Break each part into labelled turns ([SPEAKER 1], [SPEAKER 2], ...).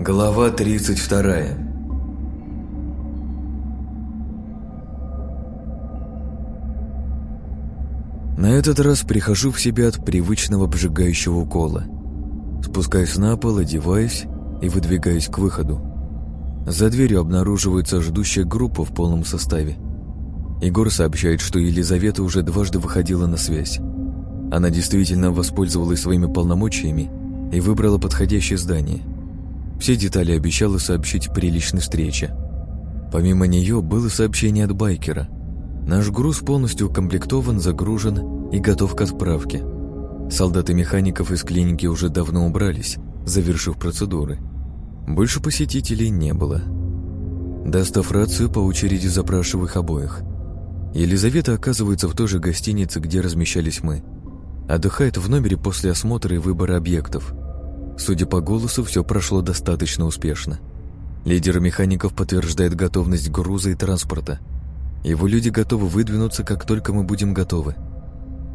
[SPEAKER 1] Глава 32 На этот раз прихожу в себя от привычного обжигающего укола. Спускаюсь на пол, одеваюсь и выдвигаюсь к выходу. За дверью обнаруживается ждущая группа в полном составе. Егор сообщает, что Елизавета уже дважды выходила на связь. Она действительно воспользовалась своими полномочиями и выбрала подходящее здание. Все детали обещала сообщить при личной встрече. Помимо нее было сообщение от байкера. Наш груз полностью укомплектован, загружен и готов к отправке. Солдаты механиков из клиники уже давно убрались, завершив процедуры. Больше посетителей не было. Достав рацию, по очереди запрашиваю их обоих. Елизавета оказывается в той же гостинице, где размещались мы. Отдыхает в номере после осмотра и выбора объектов. Судя по голосу, все прошло достаточно успешно. Лидер механиков подтверждает готовность груза и транспорта. Его люди готовы выдвинуться, как только мы будем готовы.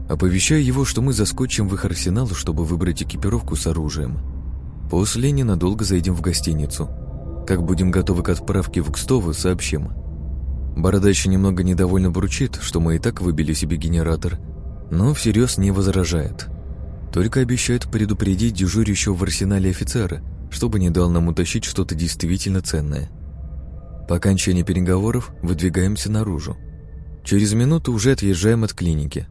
[SPEAKER 1] Оповещаю его, что мы заскочим в их арсенал, чтобы выбрать экипировку с оружием. После ненадолго зайдем в гостиницу. Как будем готовы к отправке в Кстово, сообщим. Бородач немного недовольно бурчит, что мы и так выбили себе генератор, но всерьез не возражает. Только обещает предупредить дежурящего в арсенале офицера, чтобы не дал нам утащить что-то действительно ценное. По окончании переговоров выдвигаемся наружу. Через минуту уже отъезжаем от клиники.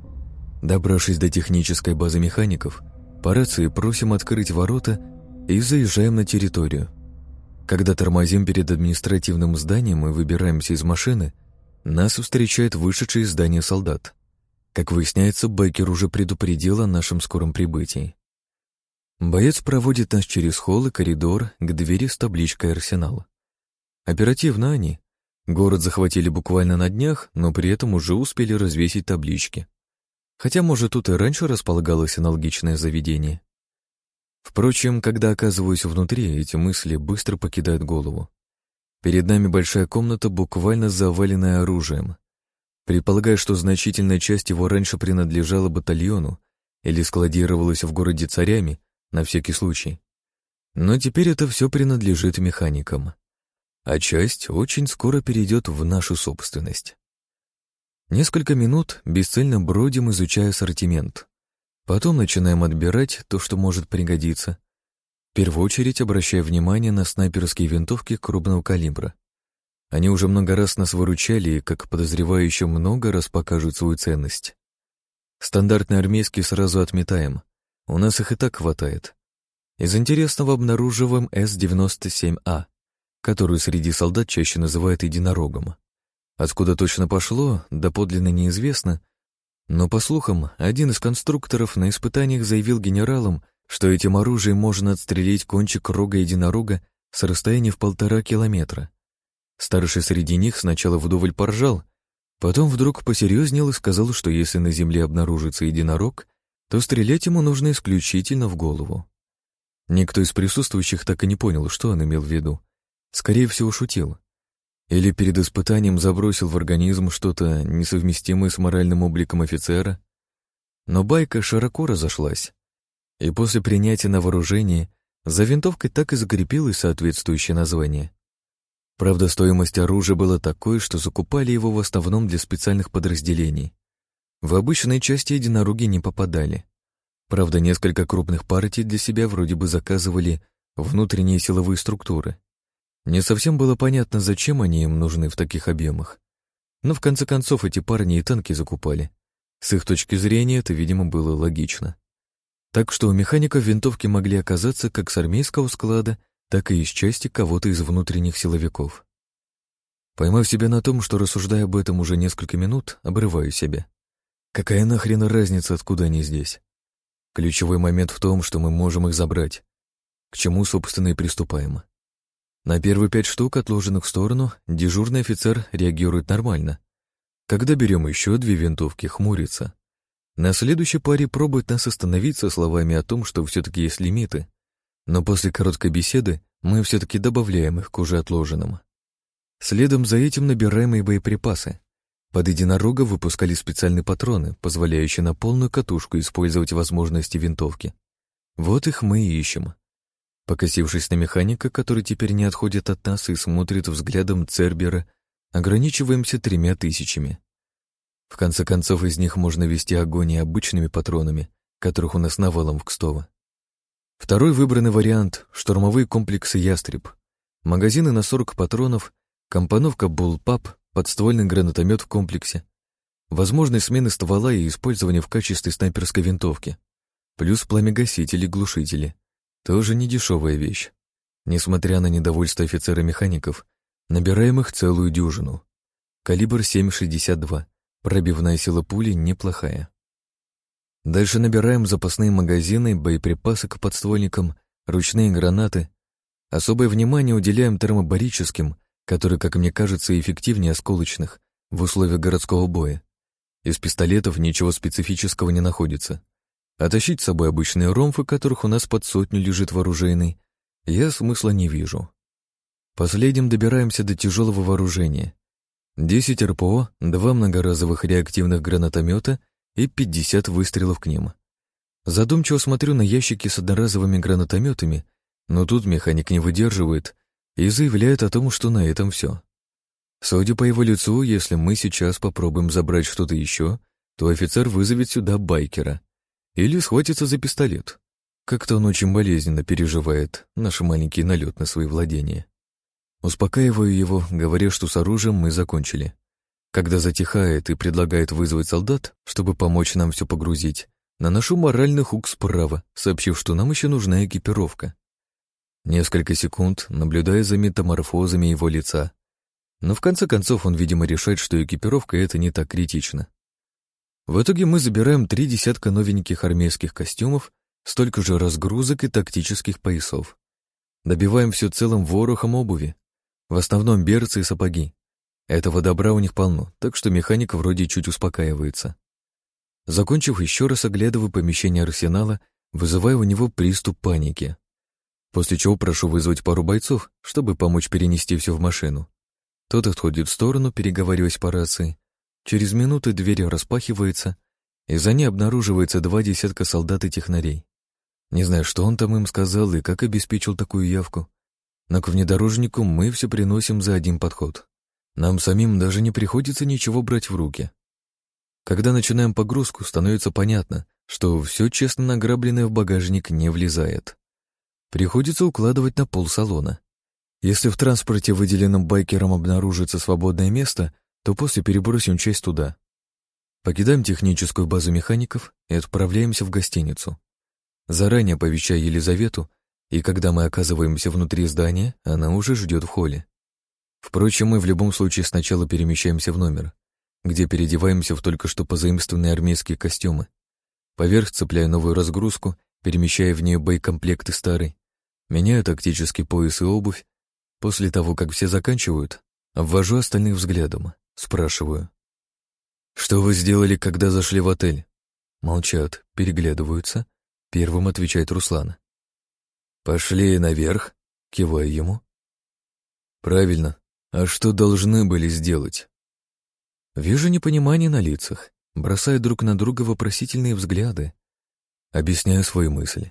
[SPEAKER 1] Добравшись до технической базы механиков, по рации просим открыть ворота и заезжаем на территорию. Когда тормозим перед административным зданием и выбираемся из машины, нас встречает вышедший из здания солдат. Как выясняется, Байкер уже предупредил о нашем скором прибытии. Боец проводит нас через холл и коридор к двери с табличкой «Арсенал». Оперативно они. Город захватили буквально на днях, но при этом уже успели развесить таблички. Хотя, может, тут и раньше располагалось аналогичное заведение. Впрочем, когда оказываюсь внутри, эти мысли быстро покидают голову. Перед нами большая комната, буквально заваленная оружием. Предполагая, что значительная часть его раньше принадлежала батальону или складировалась в городе царями, на всякий случай. Но теперь это все принадлежит механикам. А часть очень скоро перейдет в нашу собственность. Несколько минут бесцельно бродим, изучая ассортимент. Потом начинаем отбирать то, что может пригодиться. В первую очередь обращая внимание на снайперские винтовки крупного калибра. Они уже много раз нас выручали и, как подозреваю, еще много раз покажут свою ценность. Стандартные армейские сразу отметаем. У нас их и так хватает. Из интересного обнаруживаем С-97А, которую среди солдат чаще называют единорогом. Откуда точно пошло, доподлинно неизвестно, но, по слухам, один из конструкторов на испытаниях заявил генералам, что этим оружием можно отстрелить кончик рога единорога с расстояния в полтора километра. Старший среди них сначала вдоволь поржал, потом вдруг посерьезнел и сказал, что если на земле обнаружится единорог, то стрелять ему нужно исключительно в голову. Никто из присутствующих так и не понял, что он имел в виду. Скорее всего, шутил. Или перед испытанием забросил в организм что-то несовместимое с моральным обликом офицера. Но байка широко разошлась. И после принятия на вооружение за винтовкой так и закрепилось соответствующее название. Правда, стоимость оружия была такой, что закупали его в основном для специальных подразделений. В обычные части единороги не попадали. Правда, несколько крупных партий для себя вроде бы заказывали внутренние силовые структуры. Не совсем было понятно, зачем они им нужны в таких объемах. Но в конце концов эти парни и танки закупали. С их точки зрения это, видимо, было логично. Так что у механиков винтовки могли оказаться как с армейского склада, так и из части кого-то из внутренних силовиков. Поймав себя на том, что рассуждая об этом уже несколько минут, обрываю себя. Какая нахрен разница, откуда они здесь? Ключевой момент в том, что мы можем их забрать. К чему, собственно, и приступаем. На первые пять штук, отложенных в сторону, дежурный офицер реагирует нормально. Когда берем еще две винтовки, хмурится. На следующей паре пробует нас остановить со словами о том, что все-таки есть лимиты. Но после короткой беседы мы все-таки добавляем их к уже отложенным. Следом за этим набираем и боеприпасы. Под единорога выпускали специальные патроны, позволяющие на полную катушку использовать возможности винтовки. Вот их мы и ищем. Покосившись на механика, который теперь не отходит от нас и смотрит взглядом Цербера, ограничиваемся тремя тысячами. В конце концов, из них можно вести огонь и обычными патронами, которых у нас навалом в Кстово. Второй выбранный вариант — штурмовые комплексы «Ястреб». Магазины на 40 патронов, компоновка «Буллпап», подствольный гранатомет в комплексе, возможность смены ствола и использование в качестве снайперской винтовки, плюс пламегасители-глушители. Тоже недешевая вещь. Несмотря на недовольство офицера-механиков, набираем их целую дюжину. Калибр 7,62, пробивная сила пули неплохая. Дальше набираем запасные магазины, боеприпасы к подствольникам, ручные гранаты. Особое внимание уделяем термобарическим, которые, как мне кажется, эффективнее осколочных в условиях городского боя. Из пистолетов ничего специфического не находится. А тащить с собой обычные ромфы, которых у нас под сотню лежит вооруженный, я смысла не вижу. Последним добираемся до тяжелого вооружения. 10 РПО, два многоразовых реактивных гранатомета и 50 выстрелов к ним. Задумчиво смотрю на ящики с одноразовыми гранатометами, но тут механик не выдерживает и заявляет о том, что на этом все. Судя по его лицу, если мы сейчас попробуем забрать что-то еще, то офицер вызовет сюда байкера — или схватится за пистолет. Как-то он очень болезненно переживает наш маленький налет на свои владения. Успокаиваю его, говоря, что с оружием мы закончили. Когда затихает и предлагает вызвать солдат, чтобы помочь нам все погрузить, наношу моральный хук справа, сообщив, что нам еще нужна экипировка. Несколько секунд, наблюдая за метаморфозами его лица. Но в конце концов он, видимо, решает, что экипировка это не так критично. В итоге мы забираем три десятка новеньких армейских костюмов, столько же разгрузок и тактических поясов. Добиваем все целым ворохом обуви. В основном берцы и сапоги. Этого добра у них полно, так что механик вроде чуть успокаивается. Закончив еще раз оглядываю помещение арсенала, вызывая у него приступ паники. После чего прошу вызвать пару бойцов, чтобы помочь перенести все в машину. Тот отходит в сторону, переговариваясь по рации, Через минуту дверь распахивается, и за ней обнаруживается два десятка солдат и технарей. Не знаю, что он там им сказал и как обеспечил такую явку, но к внедорожнику мы все приносим за один подход. Нам самим даже не приходится ничего брать в руки. Когда начинаем погрузку, становится понятно, что все честно награбленное в багажник не влезает. Приходится укладывать на пол салона. Если в транспорте, выделенном байкером, обнаружится свободное место, то после перебросим часть туда. Покидаем техническую базу механиков и отправляемся в гостиницу. Заранее оповещая Елизавету, и когда мы оказываемся внутри здания, она уже ждет в холле. Впрочем, мы в любом случае сначала перемещаемся в номер, где переодеваемся в только что позаимствованные армейские костюмы. Поверх цепляя новую разгрузку, перемещая в нее боекомплекты старый, меняю тактический пояс и обувь. После того, как все заканчивают, обвожу остальных взглядом. Спрашиваю. «Что вы сделали, когда зашли в отель?» Молчат, переглядываются. Первым отвечает Руслан. «Пошли наверх», — киваю ему. «Правильно. А что должны были сделать?» Вижу непонимание на лицах, бросая друг на друга вопросительные взгляды. Объясняю свою мысль.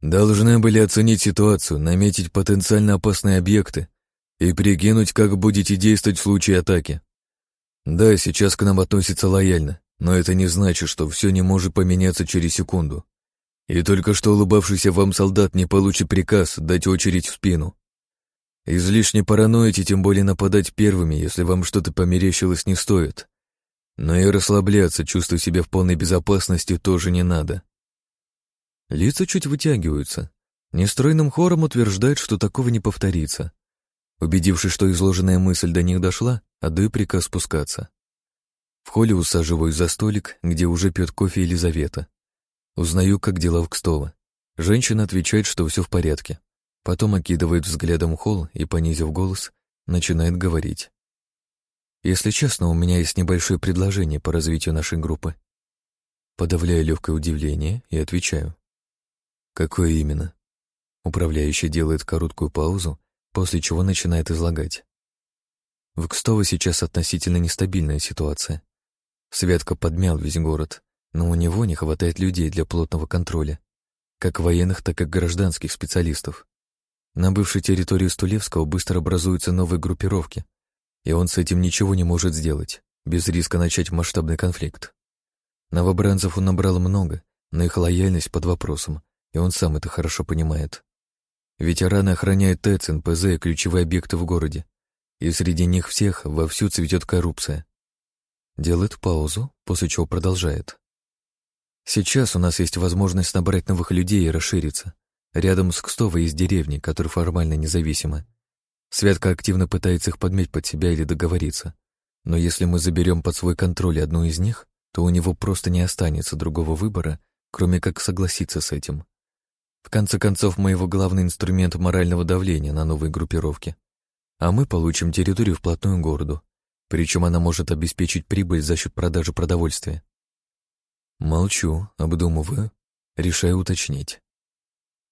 [SPEAKER 1] «Должны были оценить ситуацию, наметить потенциально опасные объекты, и прикинуть, как будете действовать в случае атаки. Да, сейчас к нам относятся лояльно, но это не значит, что все не может поменяться через секунду. И только что улыбавшийся вам солдат не получит приказ дать очередь в спину. Излишне параноить и тем более нападать первыми, если вам что-то померещилось, не стоит. Но и расслабляться, чувствуя себя в полной безопасности, тоже не надо. Лица чуть вытягиваются. Нестройным хором утверждают, что такого не повторится. Убедившись, что изложенная мысль до них дошла, отдаю приказ спускаться. В холле усаживаюсь за столик, где уже пьет кофе Елизавета. Узнаю, как дела в Кстово. Женщина отвечает, что все в порядке. Потом окидывает взглядом холл и, понизив голос, начинает говорить. Если честно, у меня есть небольшое предложение по развитию нашей группы. Подавляю легкое удивление и отвечаю. Какое именно? Управляющий делает короткую паузу после чего начинает излагать. В Кстово сейчас относительно нестабильная ситуация. Светка подмял весь город, но у него не хватает людей для плотного контроля. как военных, так и гражданских специалистов. На бывшей территории Стулевского быстро образуются новые группировки, и он с этим ничего не может сделать, без риска начать масштабный конфликт. Новобранцев он набрал много, но их лояльность под вопросом, и он сам это хорошо понимает. Ветераны охраняют ТЭЦ, НПЗ и ключевые объекты в городе, и среди них всех вовсю цветет коррупция. Делает паузу, после чего продолжает. Сейчас у нас есть возможность набрать новых людей и расшириться. Рядом с Кстово есть деревни, которые формально независимы. Святка активно пытается их подметь под себя или договориться. Но если мы заберем под свой контроль одну из них, то у него просто не останется другого выбора, кроме как согласиться с этим. В конце концов, мы его главный инструмент морального давления на новые группировки. А мы получим территорию вплотную к городу, причем она может обеспечить прибыль за счет продажи продовольствия. Молчу, обдумываю, решаю уточнить.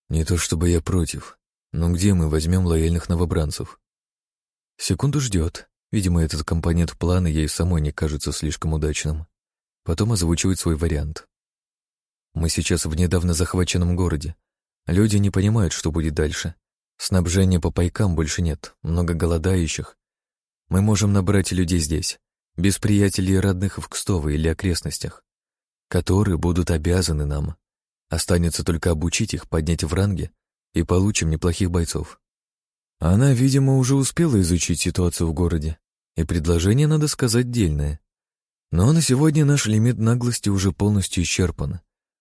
[SPEAKER 1] Не то чтобы я против, но где мы возьмем лояльных новобранцев? Секунду ждет. Видимо, этот компонент плана ей самой не кажется слишком удачным. Потом озвучивает свой вариант. Мы сейчас в недавно захваченном городе. Люди не понимают, что будет дальше. Снабжения по пайкам больше нет, много голодающих. Мы можем набрать людей здесь, без приятелей и родных в Кстово или окрестностях, которые будут обязаны нам. Останется только обучить их, поднять в ранге, и получим неплохих бойцов. Она, видимо, уже успела изучить ситуацию в городе, и предложение, надо сказать, дельное. Но на сегодня наш лимит наглости уже полностью исчерпан.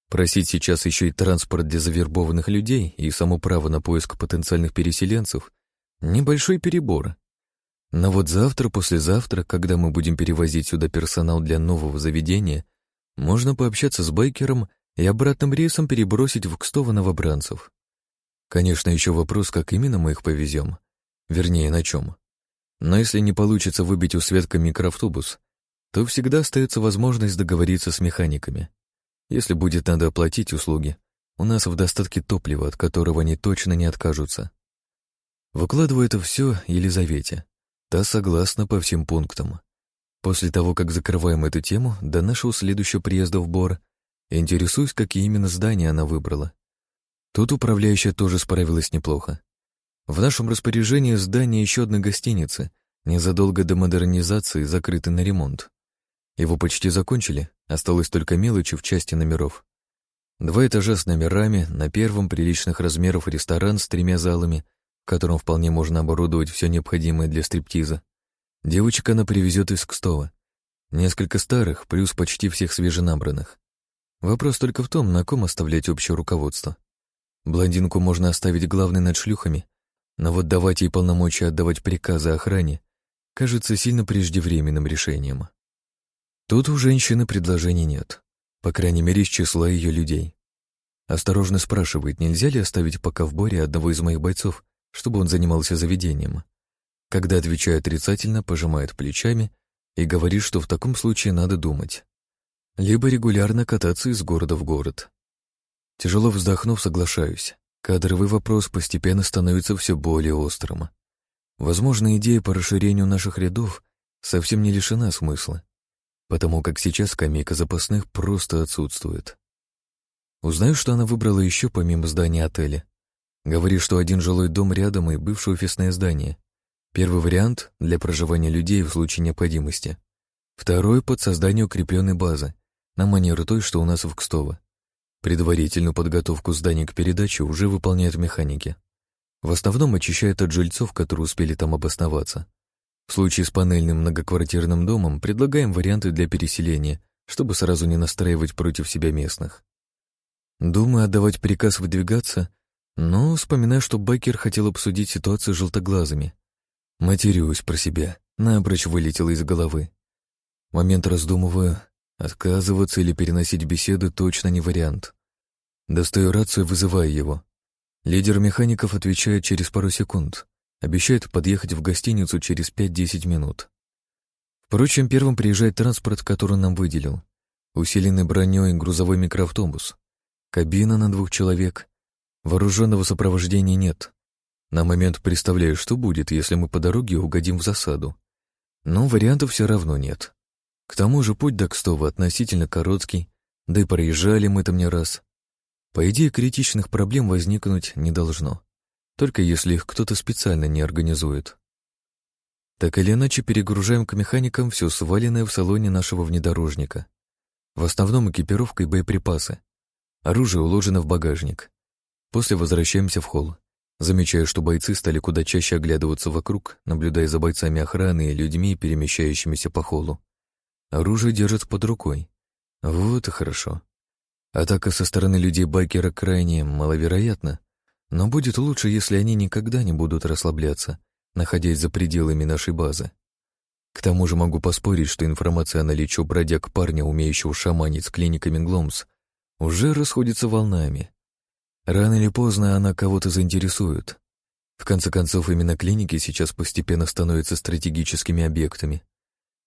[SPEAKER 1] Просить сейчас еще и транспорт для завербованных людей и само право на поиск потенциальных переселенцев — небольшой перебор. Но вот завтра, послезавтра, когда мы будем перевозить сюда персонал для нового заведения, можно пообщаться с байкером и обратным рейсом перебросить в Кстово новобранцев. Конечно, еще вопрос, как именно мы их повезем. Вернее, на чем. Но если не получится выбить у Светка микроавтобус, то всегда остается возможность договориться с механиками. Если будет надо оплатить услуги, у нас в достатке топлива, от которого они точно не откажутся. Выкладываю это все Елизавете. Та согласна по всем пунктам. После того, как закрываем эту тему, до нашего следующего приезда в Бор, интересуюсь, какие именно здания она выбрала. Тут управляющая тоже справилась неплохо. В нашем распоряжении здание еще одной гостиницы, незадолго до модернизации, закрыты на ремонт. Его почти закончили, осталось только мелочи в части номеров. Два этажа с номерами, на первом приличных размеров ресторан с тремя залами, в котором вполне можно оборудовать все необходимое для стриптиза. Девочек она привезет из Кстова. Несколько старых, плюс почти всех свеженабранных. Вопрос только в том, на ком оставлять общее руководство. Блондинку можно оставить главной над шлюхами, но вот давать ей полномочия отдавать приказы охране кажется сильно преждевременным решением. Тут у женщины предложений нет, по крайней мере, из числа ее людей. Осторожно спрашивает, нельзя ли оставить пока в боре одного из моих бойцов, чтобы он занимался заведением. Когда отвечаю отрицательно, пожимает плечами и говорит, что в таком случае надо думать. Либо регулярно кататься из города в город. Тяжело вздохнув, соглашаюсь. Кадровый вопрос постепенно становится все более острым. Возможно, идея по расширению наших рядов совсем не лишена смысла потому как сейчас скамейка запасных просто отсутствует. Узнаю, что она выбрала еще помимо здания отеля. Говорит, что один жилой дом рядом и бывшее офисное здание. Первый вариант — для проживания людей в случае необходимости. Второй — под создание укрепленной базы, на манеру той, что у нас в Кстово. Предварительную подготовку зданий к передаче уже выполняют механики. В основном очищают от жильцов, которые успели там обосноваться. В случае с панельным многоквартирным домом предлагаем варианты для переселения, чтобы сразу не настраивать против себя местных. Думаю отдавать приказ выдвигаться, но вспоминаю, что Беккер хотел обсудить ситуацию с желтоглазыми. Матерюсь про себя, напрочь вылетело из головы. Момент раздумываю, отказываться или переносить беседы точно не вариант. Достаю рацию вызываю его. Лидер механиков отвечает через пару секунд. Обещает подъехать в гостиницу через 5-10 минут. Впрочем, первым приезжает транспорт, который нам выделил. Усиленный броней грузовой микроавтобус. Кабина на двух человек. Вооруженного сопровождения нет. На момент представляю, что будет, если мы по дороге угодим в засаду. Но вариантов все равно нет. К тому же путь до Кстова относительно короткий, да и проезжали мы там не раз. По идее, критичных проблем возникнуть не должно. Только если их кто-то специально не организует. Так или иначе, перегружаем к механикам все сваленное в салоне нашего внедорожника. В основном экипировка и боеприпасы. Оружие уложено в багажник. После возвращаемся в холл. Замечаю, что бойцы стали куда чаще оглядываться вокруг, наблюдая за бойцами охраны и людьми, перемещающимися по холлу. Оружие держат под рукой. Вот и хорошо. Атака со стороны людей-байкера крайне маловероятна, но будет лучше, если они никогда не будут расслабляться, находясь за пределами нашей базы. К тому же могу поспорить, что информация о наличии бродяг парня, умеющего шаманить с клиниками Гломс, уже расходится волнами. Рано или поздно она кого-то заинтересует. В конце концов, именно клиники сейчас постепенно становятся стратегическими объектами.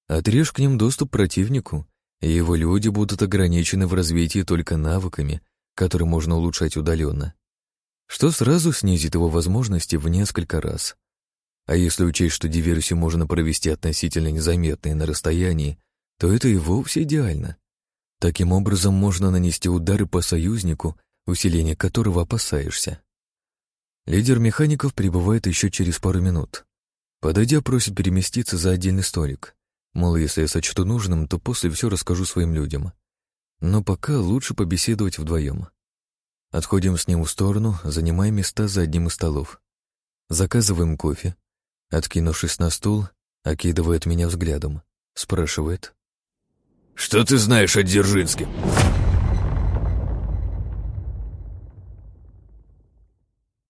[SPEAKER 1] Отрежь к ним доступ противнику, и его люди будут ограничены в развитии только навыками, которые можно улучшать удаленно, что сразу снизит его возможности в несколько раз. А если учесть, что диверсию можно провести относительно незаметно и на расстоянии, то это и вовсе идеально. Таким образом можно нанести удары по союзнику, усиление которого опасаешься. Лидер механиков прибывает еще через пару минут. Подойдя, просит переместиться за отдельный столик. Мол, если я сочту нужным, то после все расскажу своим людям. Но пока лучше побеседовать вдвоем. Отходим с ним в сторону, занимая места за одним из столов. Заказываем кофе. Откинувшись на стул, окидывает меня взглядом. Спрашивает.
[SPEAKER 2] «Что ты знаешь о Дзержинске?»